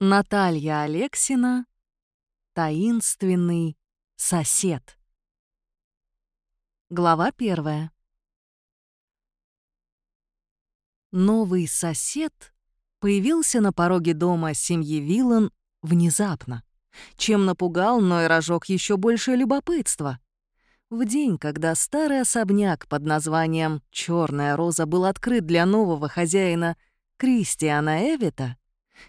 Наталья Алексина «Таинственный сосед». Глава первая. Новый сосед появился на пороге дома семьи Виллан внезапно, чем напугал, но и разжег еще большее любопытство. В день, когда старый особняк под названием «Черная роза» был открыт для нового хозяина Кристиана Эвита,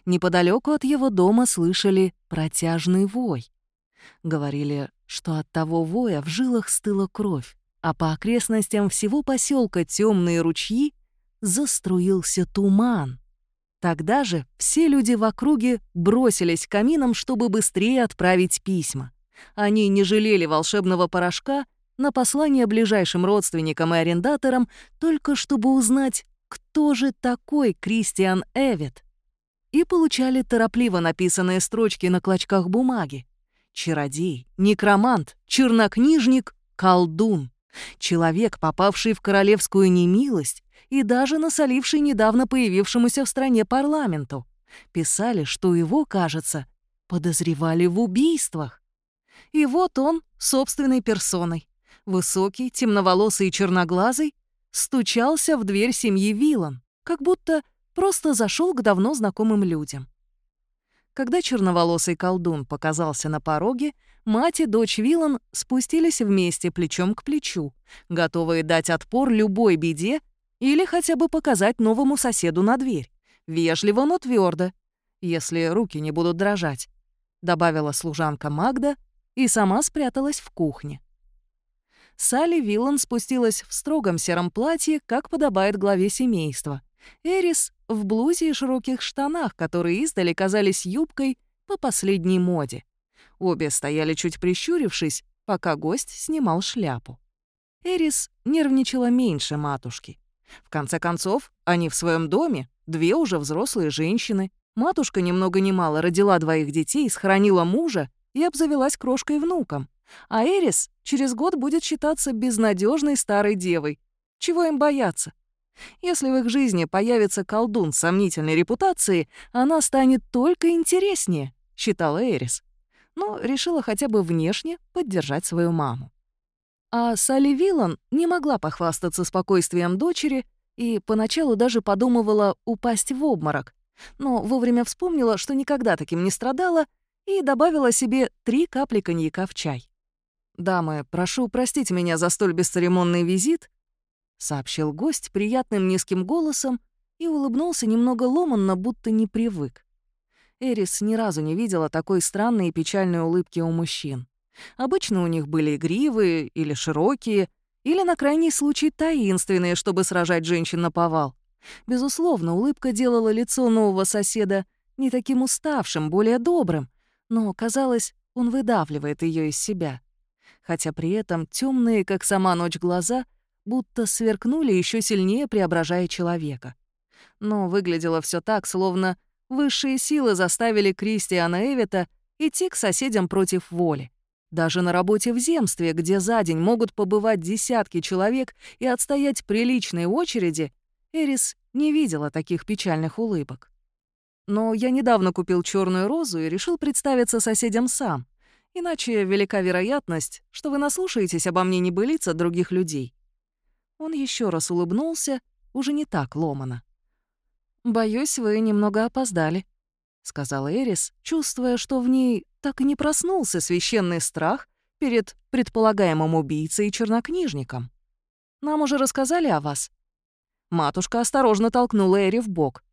Неподалеку от его дома слышали протяжный вой. Говорили, что от того воя в жилах стыла кровь, а по окрестностям всего поселка темные ручьи заструился туман. Тогда же все люди в округе бросились к каминам, чтобы быстрее отправить письма. Они не жалели волшебного порошка на послание ближайшим родственникам и арендаторам, только чтобы узнать, кто же такой Кристиан Эвит и получали торопливо написанные строчки на клочках бумаги. Чародей, некромант, чернокнижник, колдун. Человек, попавший в королевскую немилость и даже насоливший недавно появившемуся в стране парламенту. Писали, что его, кажется, подозревали в убийствах. И вот он, собственной персоной, высокий, темноволосый и черноглазый, стучался в дверь семьи Вилан, как будто просто зашел к давно знакомым людям. Когда черноволосый колдун показался на пороге, мать и дочь Вилан спустились вместе плечом к плечу, готовые дать отпор любой беде или хотя бы показать новому соседу на дверь. Вежливо, но твердо, если руки не будут дрожать, добавила служанка Магда и сама спряталась в кухне. Салли Виллан спустилась в строгом сером платье, как подобает главе семейства. Эрис в блузе и широких штанах, которые издали казались юбкой по последней моде. Обе стояли чуть прищурившись, пока гость снимал шляпу. Эрис нервничала меньше матушки. В конце концов, они в своем доме, две уже взрослые женщины. Матушка немного много мало родила двоих детей, схоронила мужа и обзавелась крошкой внуком. А Эрис через год будет считаться безнадежной старой девой. Чего им бояться? Если в их жизни появится колдун с сомнительной репутацией, она станет только интереснее, считала Эрис. Но решила хотя бы внешне поддержать свою маму. А Салли Виллан не могла похвастаться спокойствием дочери и поначалу даже подумывала упасть в обморок, но вовремя вспомнила, что никогда таким не страдала, и добавила себе три капли коньяка в чай. «Дамы, прошу простить меня за столь бесцеремонный визит», сообщил гость приятным низким голосом и улыбнулся немного ломанно, будто не привык. Эрис ни разу не видела такой странной и печальной улыбки у мужчин. Обычно у них были игривые или широкие, или на крайний случай таинственные, чтобы сражать женщин на повал. Безусловно, улыбка делала лицо нового соседа не таким уставшим, более добрым, но, казалось, он выдавливает ее из себя. Хотя при этом темные, как сама ночь, глаза — будто сверкнули еще сильнее, преображая человека. Но выглядело все так, словно высшие силы заставили Кристиана Эвита идти к соседям против воли. Даже на работе в земстве, где за день могут побывать десятки человек и отстоять приличные очереди, Эрис не видела таких печальных улыбок. Но я недавно купил черную розу и решил представиться соседям сам. Иначе велика вероятность, что вы наслушаетесь обо мне небылиц от других людей. Он еще раз улыбнулся, уже не так ломано. «Боюсь, вы немного опоздали», — сказала Эрис, чувствуя, что в ней так и не проснулся священный страх перед предполагаемым убийцей и чернокнижником. «Нам уже рассказали о вас». Матушка осторожно толкнула Эри в бок.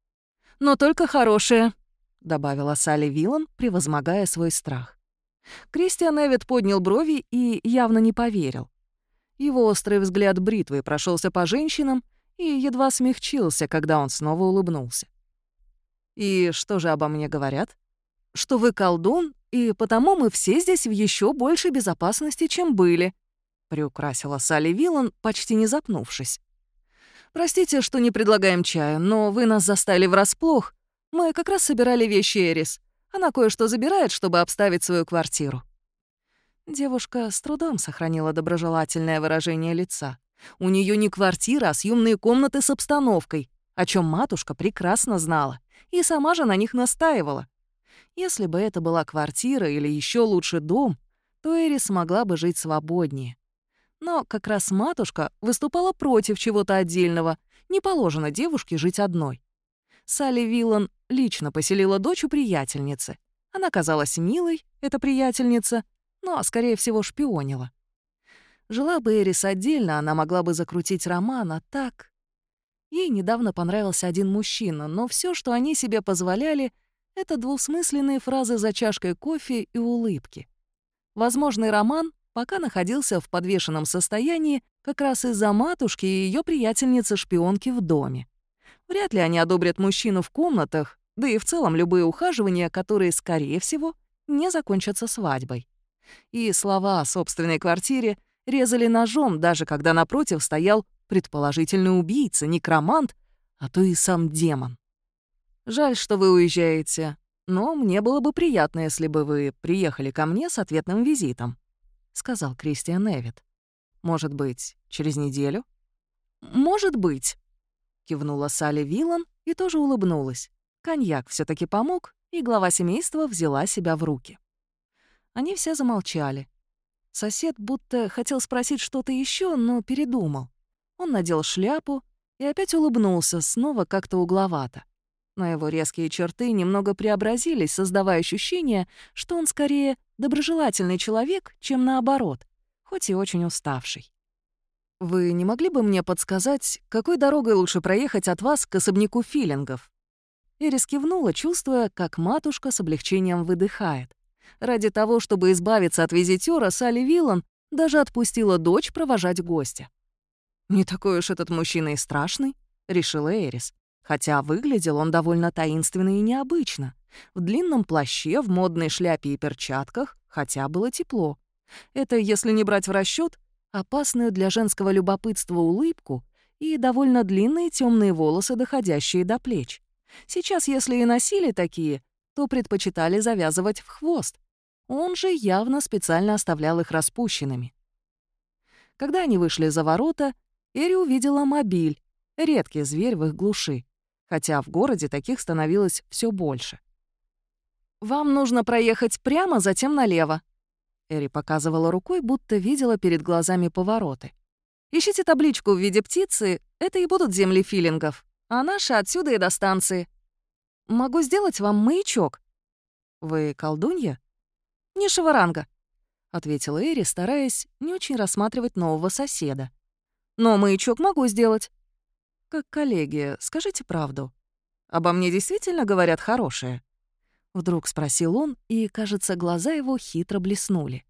«Но только хорошее», — добавила Салли Виллан, превозмогая свой страх. Кристиан Эвит поднял брови и явно не поверил. Его острый взгляд бритвы прошелся по женщинам и едва смягчился, когда он снова улыбнулся. «И что же обо мне говорят? Что вы колдун, и потому мы все здесь в еще большей безопасности, чем были», — приукрасила Салли Виллан, почти не запнувшись. «Простите, что не предлагаем чая, но вы нас застали врасплох. Мы как раз собирали вещи Эрис. Она кое-что забирает, чтобы обставить свою квартиру». Девушка с трудом сохранила доброжелательное выражение лица. У нее не квартира, а съемные комнаты с обстановкой, о чем матушка прекрасно знала, и сама же на них настаивала. Если бы это была квартира или еще лучше дом, то Эри смогла бы жить свободнее. Но как раз матушка выступала против чего-то отдельного, не положено девушке жить одной. Салли Виллан лично поселила дочь у приятельницы. Она казалась милой, эта приятельница, но, скорее всего, шпионила. Жила бы Эрис отдельно, она могла бы закрутить роман, а так... Ей недавно понравился один мужчина, но все, что они себе позволяли, это двусмысленные фразы за чашкой кофе и улыбки. Возможный роман пока находился в подвешенном состоянии как раз из-за матушки и ее приятельницы-шпионки в доме. Вряд ли они одобрят мужчину в комнатах, да и в целом любые ухаживания, которые, скорее всего, не закончатся свадьбой. И слова о собственной квартире резали ножом, даже когда напротив стоял предположительный убийца, некромант, а то и сам демон. «Жаль, что вы уезжаете, но мне было бы приятно, если бы вы приехали ко мне с ответным визитом», — сказал Кристиан Эвит. «Может быть, через неделю?» «Может быть», — кивнула Салли Вилан и тоже улыбнулась. Коньяк все таки помог, и глава семейства взяла себя в руки. Они все замолчали. Сосед будто хотел спросить что-то еще, но передумал. Он надел шляпу и опять улыбнулся, снова как-то угловато. Но его резкие черты немного преобразились, создавая ощущение, что он скорее доброжелательный человек, чем наоборот, хоть и очень уставший. «Вы не могли бы мне подсказать, какой дорогой лучше проехать от вас к особняку филингов?» Эрис кивнула, чувствуя, как матушка с облегчением выдыхает. Ради того, чтобы избавиться от визитера, Салли Виллан даже отпустила дочь провожать гостя. «Не такой уж этот мужчина и страшный», — решила Эрис. Хотя выглядел он довольно таинственно и необычно. В длинном плаще, в модной шляпе и перчатках, хотя было тепло. Это, если не брать в расчет, опасную для женского любопытства улыбку и довольно длинные темные волосы, доходящие до плеч. Сейчас, если и носили такие, то предпочитали завязывать в хвост. Он же явно специально оставлял их распущенными. Когда они вышли за ворота, Эри увидела мобиль, редкий зверь в их глуши, хотя в городе таких становилось все больше. «Вам нужно проехать прямо, затем налево», Эри показывала рукой, будто видела перед глазами повороты. «Ищите табличку в виде птицы, это и будут земли филингов, а наши отсюда и до станции. Могу сделать вам маячок». «Вы колдунья?» «Низшего ранга», — ответила Эри, стараясь не очень рассматривать нового соседа. «Но маячок могу сделать». «Как коллеги, скажите правду. Обо мне действительно говорят хорошее?» Вдруг спросил он, и, кажется, глаза его хитро блеснули.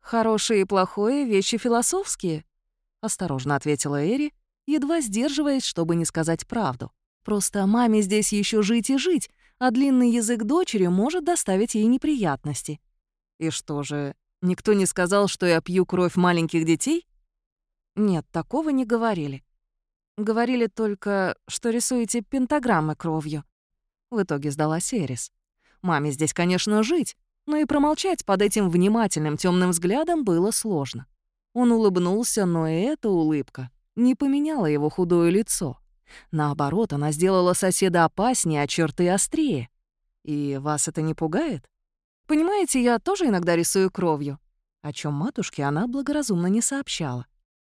«Хорошее и плохое — вещи философские», — осторожно ответила Эри, едва сдерживаясь, чтобы не сказать правду. Просто маме здесь еще жить и жить, а длинный язык дочери может доставить ей неприятности. И что же, никто не сказал, что я пью кровь маленьких детей? Нет, такого не говорили. Говорили только, что рисуете пентаграммы кровью. В итоге сдалась Эрис. Маме здесь, конечно, жить, но и промолчать под этим внимательным темным взглядом было сложно. Он улыбнулся, но и эта улыбка не поменяла его худое лицо. Наоборот, она сделала соседа опаснее, а черты острее. И вас это не пугает? Понимаете, я тоже иногда рисую кровью, о чем матушке она благоразумно не сообщала.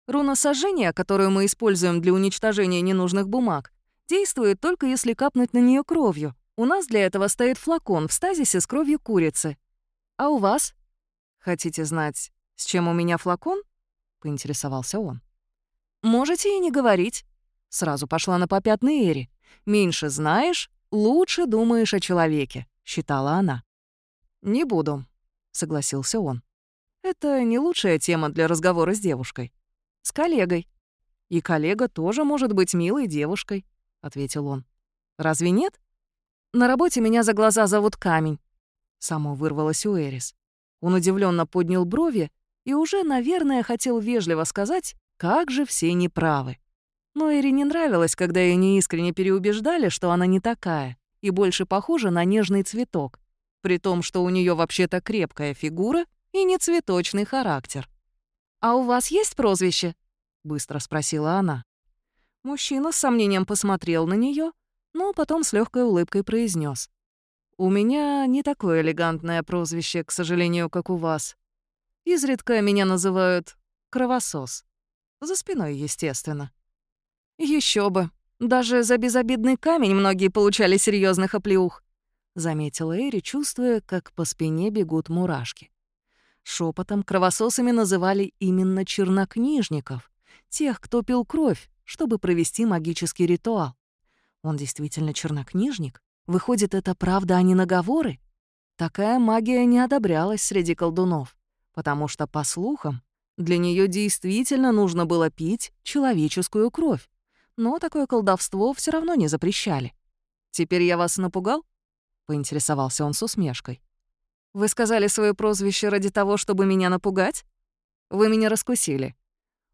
Руна сожжения, которую мы используем для уничтожения ненужных бумаг, действует только если капнуть на нее кровью. У нас для этого стоит флакон в стазисе с кровью курицы. А у вас? Хотите знать, с чем у меня флакон? поинтересовался он. Можете и не говорить. Сразу пошла на попятный Эри. «Меньше знаешь, лучше думаешь о человеке», — считала она. «Не буду», — согласился он. «Это не лучшая тема для разговора с девушкой. С коллегой. И коллега тоже может быть милой девушкой», — ответил он. «Разве нет?» «На работе меня за глаза зовут Камень», — само вырвалось у Эрис. Он удивленно поднял брови и уже, наверное, хотел вежливо сказать, как же все неправы. Но Эри не нравилось, когда ее неискренне переубеждали, что она не такая и больше похожа на нежный цветок, при том, что у нее вообще-то крепкая фигура и не цветочный характер. «А у вас есть прозвище?» — быстро спросила она. Мужчина с сомнением посмотрел на нее, но потом с легкой улыбкой произнес: У меня не такое элегантное прозвище, к сожалению, как у вас. Изредка меня называют кровосос. За спиной, естественно. Еще бы. Даже за безобидный камень многие получали серьезных оплеух. Заметила Эри, чувствуя, как по спине бегут мурашки. Шепотом кровососами называли именно чернокнижников, тех, кто пил кровь, чтобы провести магический ритуал. Он действительно чернокнижник? Выходит, это правда, а не наговоры? Такая магия не одобрялась среди колдунов, потому что, по слухам, для нее действительно нужно было пить человеческую кровь. Но такое колдовство все равно не запрещали. «Теперь я вас напугал?» — поинтересовался он с усмешкой. «Вы сказали свое прозвище ради того, чтобы меня напугать? Вы меня раскусили.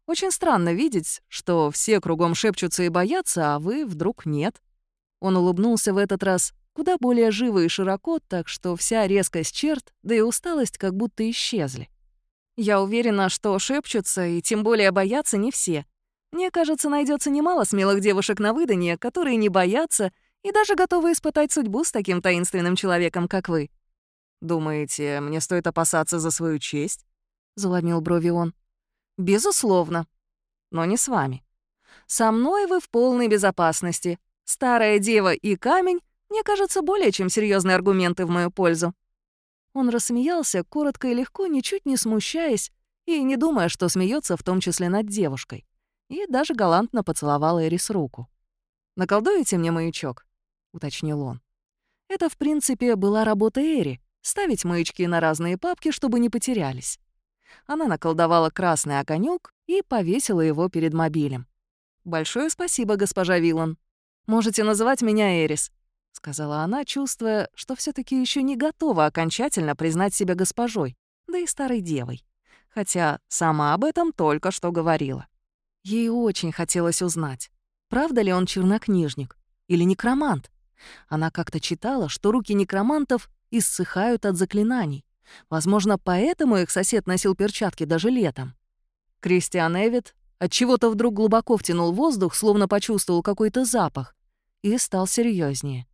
Очень странно видеть, что все кругом шепчутся и боятся, а вы вдруг нет». Он улыбнулся в этот раз куда более живо и широко, так что вся резкость черт, да и усталость как будто исчезли. Я уверена, что шепчутся и тем более боятся не все. Мне кажется, найдется немало смелых девушек на выданье, которые не боятся и даже готовы испытать судьбу с таким таинственным человеком, как вы. «Думаете, мне стоит опасаться за свою честь?» — заломил брови он. «Безусловно. Но не с вами. Со мной вы в полной безопасности. Старая дева и камень, мне кажется, более чем серьезные аргументы в мою пользу». Он рассмеялся, коротко и легко, ничуть не смущаясь и не думая, что смеется в том числе над девушкой, и даже галантно поцеловал Эрис руку. «Наколдуете мне маячок?» — уточнил он. Это, в принципе, была работа Эри — ставить маячки на разные папки, чтобы не потерялись. Она наколдовала красный огонек и повесила его перед мобилем. «Большое спасибо, госпожа Вилан», «Можете называть меня Эрис», — сказала она, чувствуя, что все таки еще не готова окончательно признать себя госпожой, да и старой девой. Хотя сама об этом только что говорила. Ей очень хотелось узнать, правда ли он чернокнижник или некромант. Она как-то читала, что руки некромантов иссыхают от заклинаний. Возможно, поэтому их сосед носил перчатки даже летом. Кристиан Эвид отчего-то вдруг глубоко втянул воздух, словно почувствовал какой-то запах, и стал серьезнее.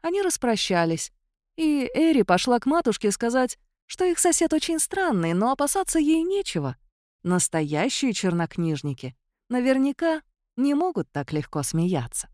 Они распрощались, и Эри пошла к матушке сказать, что их сосед очень странный, но опасаться ей нечего. Настоящие чернокнижники наверняка не могут так легко смеяться.